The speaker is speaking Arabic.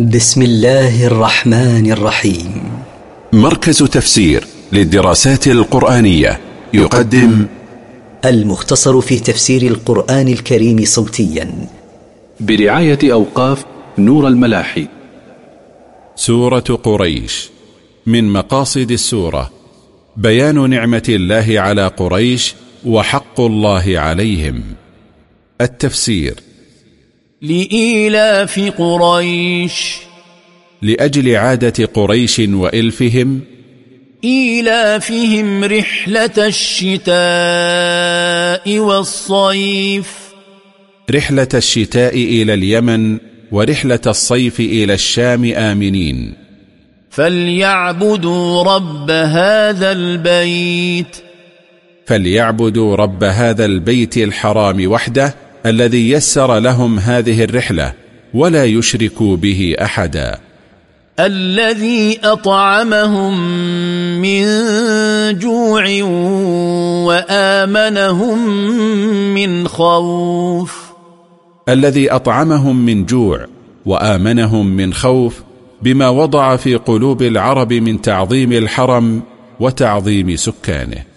بسم الله الرحمن الرحيم. مركز تفسير للدراسات القرآنية يقدم المختصر في تفسير القرآن الكريم صوتيا. برعاية أوقاف نور الملاحي. سورة قريش. من مقاصد السورة بيان نعمة الله على قريش وحق الله عليهم. التفسير لإيلاف قريش. لأجل عادة قريش وإلفهم. إيلافهم رحلة الشتاء والصيف. رحلة الشتاء إلى اليمن ورحلة الصيف إلى الشام آمنين. فليعبدوا رب هذا البيت. فليعبدوا رب هذا البيت الحرام وحده الذي يسر لهم هذه الرحلة ولا يشركوا به أحدا. الذي أطعمهم من جوع وآمنهم من خوف. الذي أطعمهم من جوع وآمنهم من خوف بما وضع في قلوب العرب من تعظيم الحرم وتعظيم سكانه.